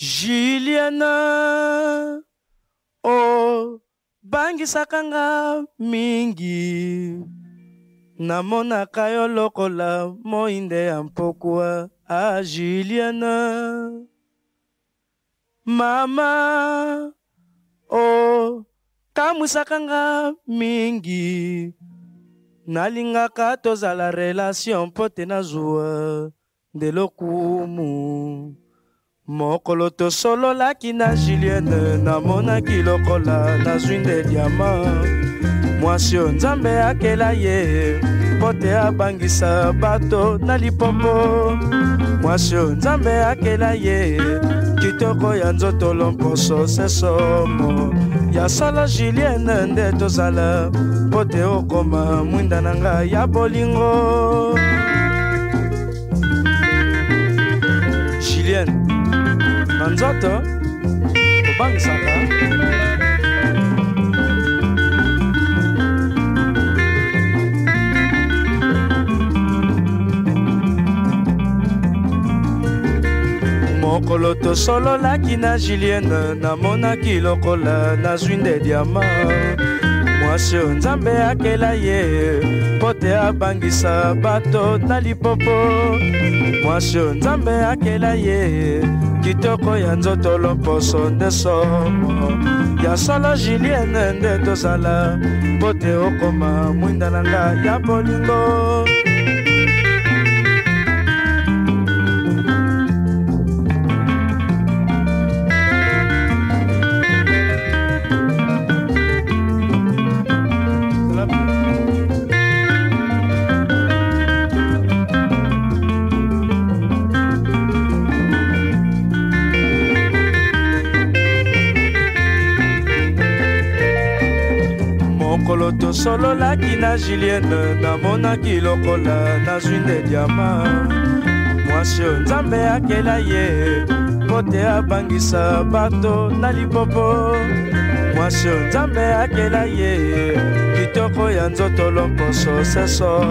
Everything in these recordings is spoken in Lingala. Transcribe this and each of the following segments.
Juliana o oh, bangisaka nga mingi namonaka yo lokola moinde ya mpokwa a Juliana mama o oh, kamwisaka nga mingi nalingaka tozala relation mpo te nazwa ndelokumu mokolo tosololaki na julienne namonaki lokola nazwi nde diama mwasi oyo nzambe akela ye mpo te abangisa bato na lipopo mwasi oyo nzambe akela ye kitoko ya nzoto lomposo sesomo ya sala julienne nde tozala mpo te okoma mwinda na ngai ya bolingo nzoto obangisaka mokolo tosololaki na julienne namonaki lokola nazwi nde diamant dimension nzambe akela ye mpo te abangisa bato na lipopo mwasio nzambe akela ye kitoko ya nzoto lomposo nde somo ya solo julienne nde tozala mpo te okoma mwinda na nga ya bolingo mokolo tosololaki na julienne namonaki lokola nazwi nde diama mwasi oyo nzambe akela ye kote abangisa bato na lipopo mwasi oyo nzambe akela ye kitoko ya nzoto loposo seso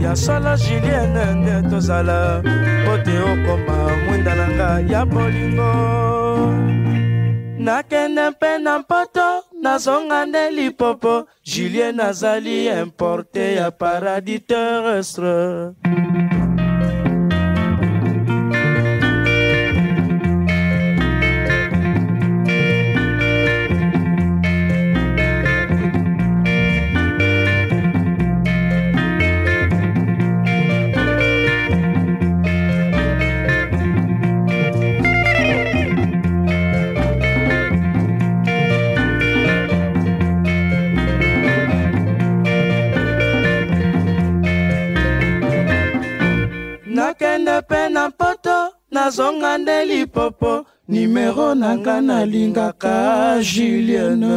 ya sala julienne nde tozala po te okoma mwinda na ngai ya bolingo nakende mpe na mpoto nazonga nde lipopo julie nazali importe ya paradis terrestre nazonga nde lipopo nimero na nga nalingaka julienne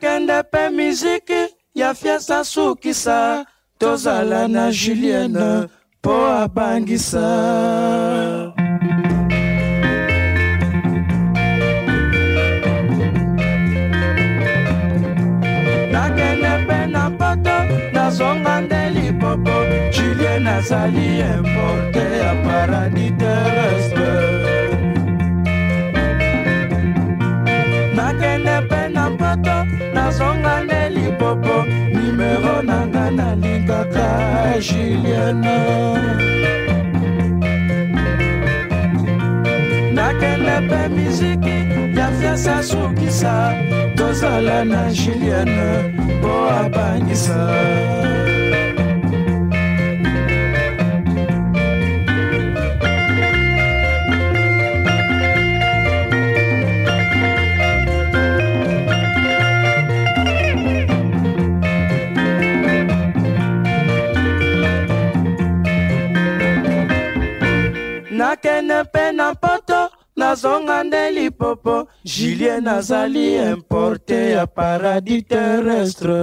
akende mpe miziki ya fiasa sukisa tozala na julienne mpo abangisa nazonga nde lipopo julie nazali importe ya paradis terrestre juliana nakende mpe miziki ya fiasa sukisa tozala na juliana mpo abangisa nakende mpe na poto nazonga nde lipopo julie nazali importe ya paradis terrestre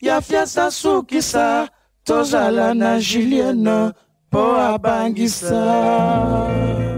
ya fiasa sukisa tozala na julienne mpo abangisa